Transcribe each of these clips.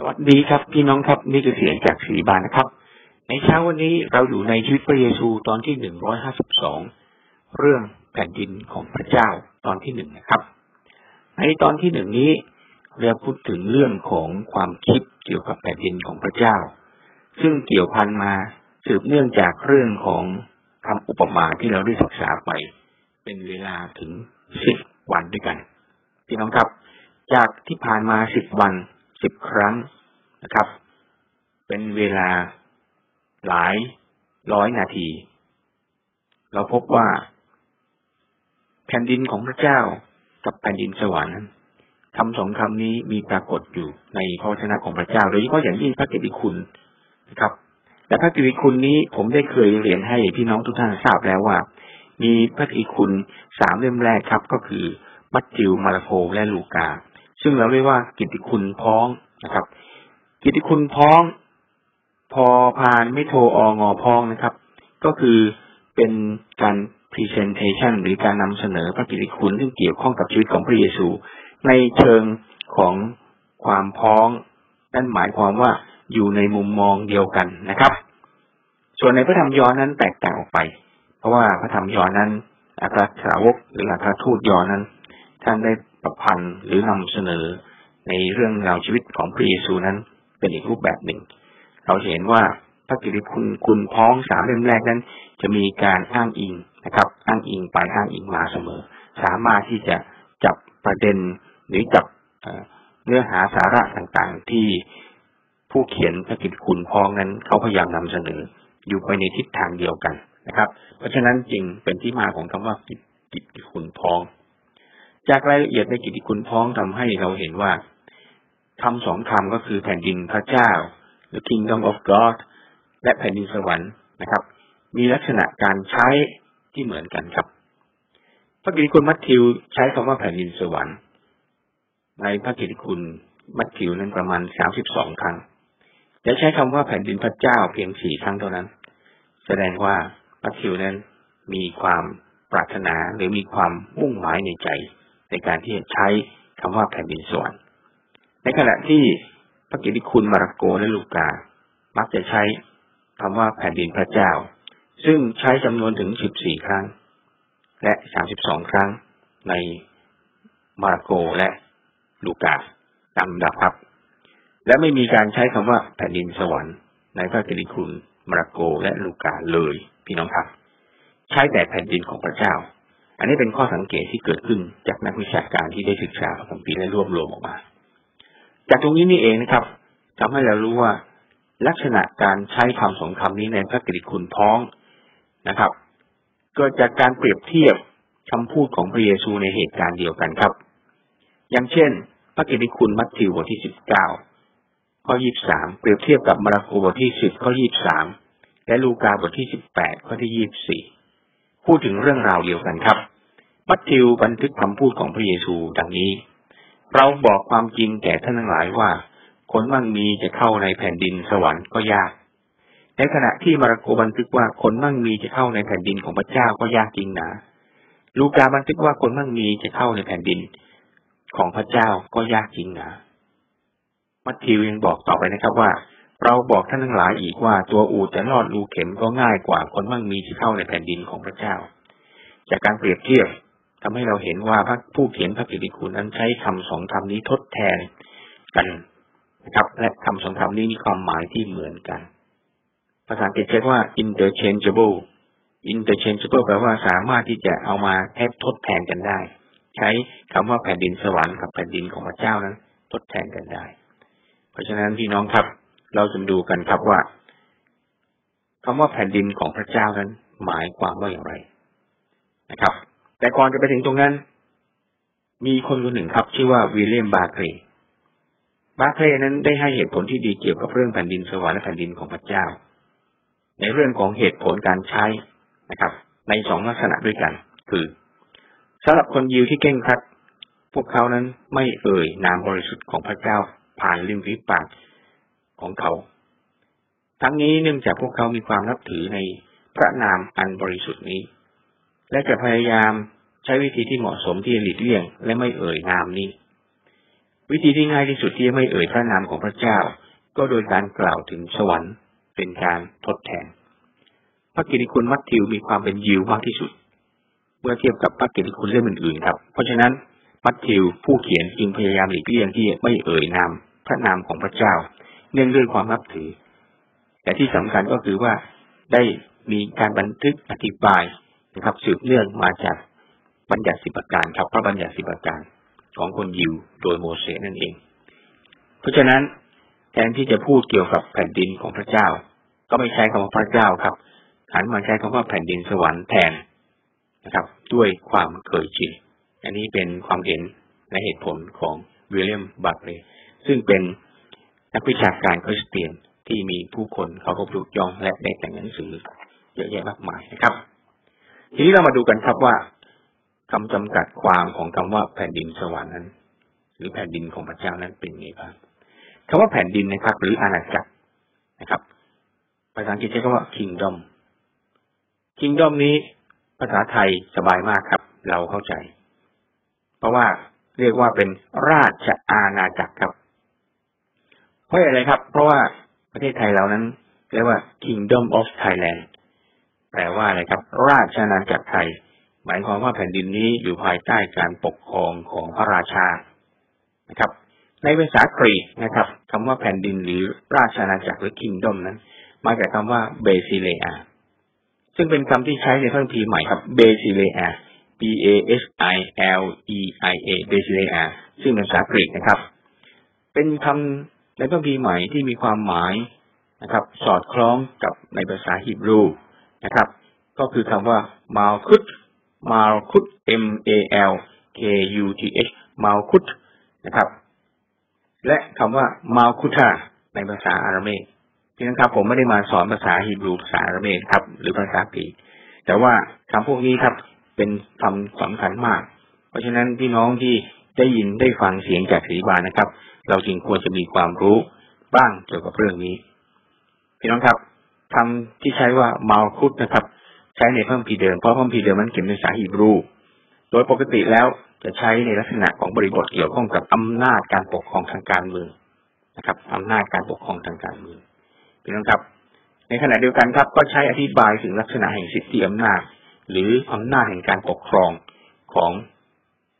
สวัสดีครับพี่น้องครับนี่คือเสียงจากสีบานนะครับ ในเช้าวันนี้เราอยู่ในชีวิตพระเยซูตอนที่หนึ่งร้อยห้าสิบสองเรื่องแผ่นดินของพระเจ้าตอนที่หนึ่งนะครับ ในตอนที่หนึ่งนี้เราพูดถึงเรื่องของความคิดเกี่ยวกับแผ่นดินของพระเจ้า ซึ่งเกี่ยวพันมาสืบเนื่องจากเรื่องของคำอุปมาที่เราได้ศึกษาไป เป็นเวลาถึงสิบวันด้วยกันพี่น้องครับ จากที่ผ่านมาสิบวัน สิบครั้งนะครับ เป็นเวลาหลายร้อยนาที เราพบว่า แผ่นดินของพระเจ้ากับแผ่นดินสวรรค์คำสองคำนี้มีปรากฏอยู่ในพระวจนะของพระเจ้า โดยเฉพาะอย่างยิ่งพระกิติคุณนะครับ และพระกิติคุณนี้ผมได้เคยเรียนให้พี่น้องทุกท่านทราบแล้วว่า มีพระกิตติคุณสามเล่มแรกครับ ก็คือมัทธิวมาระโกและลูกา ซึ่งเราเรียกว่ากิตติคุณพ้องนะครับ กิตติคุณพ้อง พอพานไม่โทรองอพ้องนะครับ ก็คือเป็นการ presentation หรือการนำเสนอพระกิตติคุณซึ่งเกี่ยวข้องกับชีวิตของพระเยซู ในเชิงของความพ้อง นั่นหมายความว่าอยู่ในมุมมองเดียวกันนะครับ ส่วนในพระธรรมยอนั้นแตกต่างออกไป เพราะว่าพระธรรมยอนั้นอัครสาวกหรืออัครทูตยอนนั้น ท่านได้ ประพันธ์หรือนำเสนอในเรื่องราวชีวิตของพระเยซูนั้นเป็นอีกรูปแบบหนึ่ง เราเห็นว่าพระกิติคุณคุณพ้องสามเล่มแรกนั้น จะมีการอ้างอิงนะครับ อ้างอิงไปอ้างอิงมาเสมอ สามารถที่จะจับประเด็นหรือจับเนื้อหาสาระต่างๆ ที่ผู้เขียนพระกิติคุณพ้องนั้นเขาพยายามนำเสนอ อยู่ไปในทิศทางเดียวกันนะครับ เพราะฉะนั้นจริงเป็นที่มาของคำว่ากิตติคุณพ้อง จากรายละเอียดในกิตติคุณพ้องทำให้เราเห็นว่าคำสองคำก็คือแผ่นดินพระเจ้า the kingdom of God และแผ่นดินสวรรค์นะครับ มีลักษณะการใช้ที่เหมือนกันครับ พระกิติคุณมัทธิวใช้คำว่าแผ่นดินสวรรค์ ในพระกิติคุณมัทธิวนั้นประมาณสามสิบสองครั้งแต่ใช้คำว่าแผ่นดินพระเจ้าเพียงสี่ครั้งเท่านั้น แสดงว่ามัทธิวนั้นมีความปรารถนาหรือมีความมุ่งหมายในใจ ในการที่จะใช้คำว่าแผ่นดินสวรรค์ในขณะที่พระกิติคุณมาระโกและลูกา มักจะใช้คำว่าแผ่นดินพระเจ้า ซึ่งใช้จำนวนถึงสิบสี่ครั้ง และสามสิบสองครั้งในมาระโกและลูกาตามดับครับ และไม่มีการใช้คำว่าแผ่นดินสวรรค์ในพระกิติคุณมาระโกและลูกาเลย พี่น้องครับ ใช้แต่แผ่นดินของพระเจ้า อันนี้เป็นข้อสังเกตที่เกิดขึ้นจากนักวิชาการที่ได้ศึกษาพระคัมภีร์และรวบรวมออกมา จากตรงนี้นี่เองนะครับทำให้เรารู้ว่าลักษณะการใช้คำสองคำนี้ในพระกิติคุณพ้องนะครับ เกิดจากการเปรียบเทียบคำพูดของพระเยซูในเหตุการณ์เดียวกันครับ อย่างเช่น พระกิติคุณมัทธิวบทที่สิบเก้าข้อยี่บสามเปรียบเทียบกับมาระโกบทที่สิบข้อยี่บสามและลูกาบทที่สิบแปดข้อที่ยี่บสี่ พูดถึงเรื่องราวเดียวกันครับมัทธิวบันทึกคำพูดของพระเยซูดังนี้ เราบอกความจริงแก่ท่านทั้งหลายว่า คนมั่งมีจะเข้าในแผ่นดินสวรรค์ก็ยาก ในขณะที่มาระโกบันทึกว่าคนมั่งมีจะเข้าในแผ่นดินของพระเจ้าก็ยากจริงนะ ลูกาบันทึกว่าคนมั่งมีจะเข้าในแผ่นดิน ของพระเจ้าก็ยากจริงนะมัทธิวยังบอกต่อไปนะครับว่า เราบอกท่านทั้งหลายอีกว่าตัวอูจะรอดรูเข็มก็ง่ายกว่าคนมั่งมีจะเข้าในแผ่นดินของพระเจ้า จากการเปรียบเทียบทำให้เราเห็นว่าพระผู้เขียนพระกิติคุณนั้นใช้คำสองคำนี้ทดแทนกันนะครับ และคำสองคำนี้มีความหมายที่เหมือนกัน ภาษาอังกฤษเรียกว่า interchangeable interchangeable แปลว่าสามารถที่จะเอามาแทบทดแทนกันได้ ใช้คำว่าแผ่นดินสวรรค์กับแผ่นดินของพระเจ้านั้น ทดแทนกันได้ เพราะฉะนั้นพี่น้องครับ เราจะดูกันครับว่าคำว่าแผ่นดินของพระเจ้านั้น หมายความว่าอย่างไรนะครับ แต่ก่อนจะไปถึงตรงนั้น มีคนคนหนึ่งครับชื่อว่าวิลเลียมบาร์เคลย์บาร์เคลย์นั้นได้ให้เหตุผลที่ดีเกี่ยวกับเรื่องแผ่นดินสวรรค์และแผ่นดินของพระเจ้า ในเรื่องของเหตุผลการใช้นะครับ ในสองลักษณะด้วยกัน คือสำหรับคนยิวที่เก่งครัดพวกเขานั้นไม่เอ่ยนามบริสุทธิ์ของพระเจ้าผ่านริมฝีปาก ของเขา ทั้งนี้เนื่องจากพวกเขามีความนับถือในพระนามอันบริสุทธิ์นี้ และจะพยายามใช้วิธีที่เหมาะสมที่หลีกเลี่ยง และไม่เอ่ยนามนี้ วิธีที่ง่ายที่สุดที่ไม่เอ่ยพระนามของพระเจ้า ก็โดยการกล่าวถึงสวรรค์ เป็นการทดแทน พระกิตติคุณมัทธิวมีความเป็นยิวมากที่สุด เมื่อเทียบกับพระกิตติคุณเล่มอื่นๆครับ เพราะฉะนั้นมัทธิวผู้เขียนจึงพยายามหลีกเลี่ยงที่ไม่เอ่ยนามพระนามของพระเจ้า เนื่องด้วยความนับถือ แต่ที่สำคัญก็คือว่าได้มีการบันทึกอธิบายนะครับ สืบเนื่องมาจากบัญญัติสิบประการครับพระบัญญัติสิบประการของคนยิวโดยโมเสสนั่นเอง เพราะฉะนั้นแทนที่จะพูดเกี่ยวกับแผ่นดินของพระเจ้า ก็ไม่ใช้คำว่าพระเจ้าครับหันมาใช้คำว่าแผ่นดินสวรรค์แทนนะครับ ด้วยความเคยชินอันนี้เป็นความเห็นและเหตุผลของวิลเลียมบัตเลยซึ่งเป็น นักวิชาการคริสเตียนที่มีผู้คนเขาก็ปลุกยองและได้แต่งหนังสือเยอะแยะมากมายนะครับ ทีนี้เรามาดูกันครับว่าคำจำกัดความของคำว่าแผ่นดินสวรรค์นั้น หรือแผ่นดินของพระเจ้านั้นเป็นไงบ้างคำว่าแผ่นดินนะครับ หรืออาณาจักรนะครับภาษาอังกฤษใช้คำว่า kingdom kingdom นี้ภาษาไทยสบายมากครับ เราเข้าใจ เพราะว่าเรียกว่าเป็นราชอาณาจักรครับ เพราะอะไรครับ เพราะว่าประเทศไทยเรานั้นเรียกว่า kingdom of Thailand แปลว่าอะไรครับ ราชอาณาจักรไทย หมายความว่าแผ่นดินนี้อยู่ภายใต้การปกครองของพระราชานะครับ ในภาษากรีกนะครับคำว่าแผ่นดินหรือราชอาณาจักรหรือคิงดอมนั้น มาจากคำว่าเบซิเลอาซึ่งเป็นคำที่ใช้ในพระคัมภีร์ใหม่ครับเบซิเลอา B A S I L E I A เบซิเลอาซึ่งเป็นภาษากรีกนะครับ เป็นคำ ในพระคัมภีร์ใหม่ที่มีความหมายนะครับ สอดคล้องกับในภาษาฮีบรูนะครับ ก็คือคำว่ามาคุตมาคุต M A L K U T H มาคุตนะครับ และคำว่ามาคุตาในภาษาอารัเมกพี่นะครับผมไม่ได้มาสอนภาษาฮีบรูภาษาอารัเมกครับ หรือภาษากรีกแต่ว่าคำพวกนี้ครับ เป็นคำสำคัญมาก เพราะฉะนั้นพี่น้องที่ได้ยินได้ฟังเสียงจากสีบานนะครับ เราจึงควรจะมีความรู้บ้างเกี่ยวกับเรื่องนี้ พี่น้องครับคำที่ใช้ว่ามาคุตนะครับ ใช้ในพระคัมภีเดิมเพราะพระคัมภีเดิมมันเขียนเป็นภาษาฮีบรู โดยปกติแล้วจะใช้ในลักษณะของบริบทเกี่ยวข้องกับอำนาจการปกครองทางการเมืองนะครับอำนาจการปกครองทางการเมืองพี่น้องครับ ในขณะเดียวกันครับ ก็ใช้อธิบายถึงลักษณะแห่งสิทธิอำนาจ หรืออำนาจแห่งการปกครองของ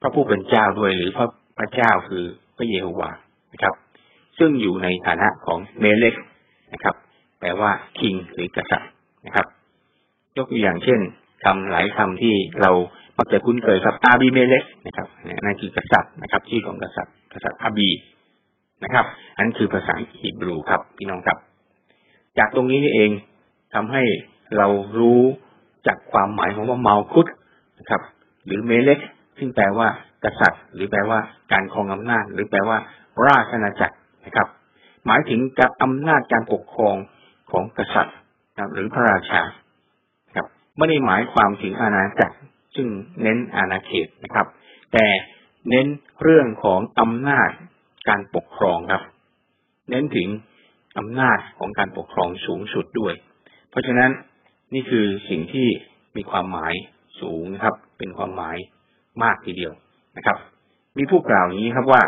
พระผู้เป็นเจ้าด้วยหรือพระพระเจ้าคือพระเยโฮวา นะครับ ซึ่งอยู่ในฐานะของเมเลกนะครับ แปลว่าคิงหรือกษัตริย์นะครับ ยกตัวอย่างเช่นคำหลายคำที่เรามักจะคุ้นเคยครับอาบีเมเลสนะครับนั่นคือกษัตริย์นะครับชื่อของกษัตริย์ กษัตริย์อาบีนะครับอันคือภาษาฮีบรูครับพี่น้องครับ จากตรงนี้นี่เองทำให้เรารู้จากความหมายของว่าเมาคุดนะครับ หรือเมเลกซึ่งแปลว่ากษัตริย์ หรือแปลว่าการครองอำนาจ หรือแปลว่า ราชอาณาจักรนะครับ หมายถึงการอำนาจการปกครองของกษัตริย์หรือพระราชาครับไม่ได้หมายความถึงอาณาจักร ซึ่งเน้นอาณาเขตนะครับ แต่เน้นเรื่องของอำนาจการปกครองครับ เน้นถึงอำนาจของการปกครองสูงสุดด้วย เพราะฉะนั้นนี่คือสิ่งที่มีความหมายสูงนะครับ เป็นความหมายมากทีเดียวนะครับ มีผู้กล่าวอย่างนี้ครับว่า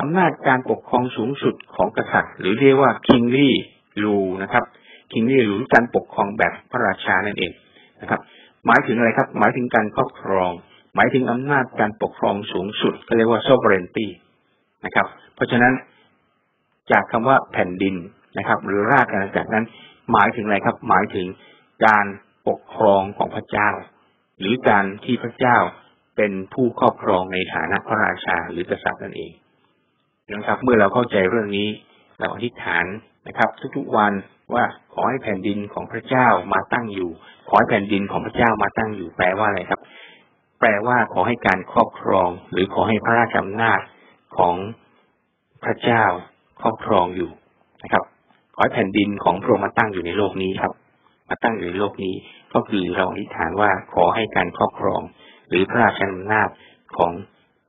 อำนาจการปกครองสูงสุดของกษัตริย์ หรือเรียกว่าคิงลี่ลูนะครับคิงลี่หรือการปกครองแบบพระราชานั่นเองนะครับ หมายถึงอะไรครับ หมายถึงการครอบครอง หมายถึงอำนาจการปกครองสูงสุดก็เรียกว่า sovereignty นะครับ เพราะฉะนั้นจากคำว่าแผ่นดินนะครับ หรือราชอาณาจักรนั้น หมายถึงอะไรครับ หมายถึงการปกครองของพระเจ้า หรือการที่พระเจ้าเป็นผู้ครอบครองในฐานะพระราชาหรือกษัตริย์นั่นเอง นะครับ เมื่อเราเข้าใจเรื่องนี้ เราอธิษฐานนะครับ ทุกๆวันว่าขอให้แผ่นดินของพระเจ้ามาตั้งอยู่ ขอให้แผ่นดินของพระเจ้ามาตั้งอยู่แปลว่าอะไรครับ แปลว่าขอให้การครอบครอง หรือขอให้พระราชอำนาจของพระเจ้าครอบครองอยู่นะครับ ขอให้แผ่นดินของพระองค์มาตั้งอยู่ในโลกนี้ครับ มาตั้งอยู่ในโลกนี้ ก็คือเราอธิษฐานว่าขอให้การครอบครอง หรือพระราชอำนาจของ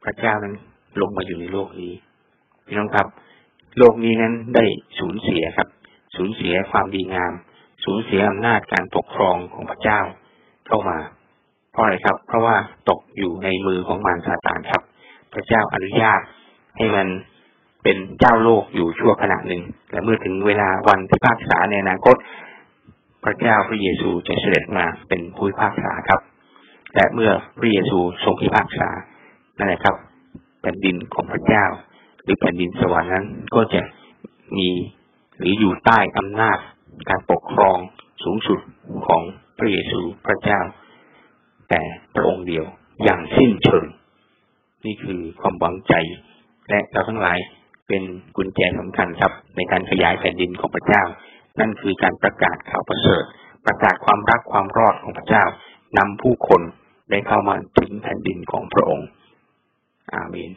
พระเจ้านั้นลงมาอยู่ในโลกนี้ พี่น้องครับ โลกนี้นั้นได้สูญเสียครับ สูญเสียความดีงาม สูญเสียอำนาจการปกครองของพระเจ้าเข้ามาเพราะอะไรครับ เพราะว่าตกอยู่ในมือของมารซาตานครับ พระเจ้าอนุญาตให้มันเป็นเจ้าโลกอยู่ชั่วขณะหนึ่งและเมื่อถึงเวลาวันพิพากษาในอนาคต พระเจ้าพระเยซูจะเสด็จมาเป็นผู้พิพากษาครับและเมื่อพระเยซูทรงพิพากษานั่นแหละครับแผ่นดินของพระเจ้า หรือแผ่นดินสวรรค์นั้น ก็จะมีหรืออยู่ใต้อำนาจการปกครองสูงสุดของพระเยซูพระเจ้า แต่พระองค์เดียวอย่างสิ้นเชิง นี่คือความหวังใจ และเราทั้งหลายเป็นกุญแจสำคัญครับ ในการขยายแผ่นดินของพระเจ้า นั่นคือการประกาศข่าวประเสริฐ ประกาศความรักความรอดของพระเจ้านำผู้คนได้เข้ามาถึงแผ่นดินของพระองค์ อาเมน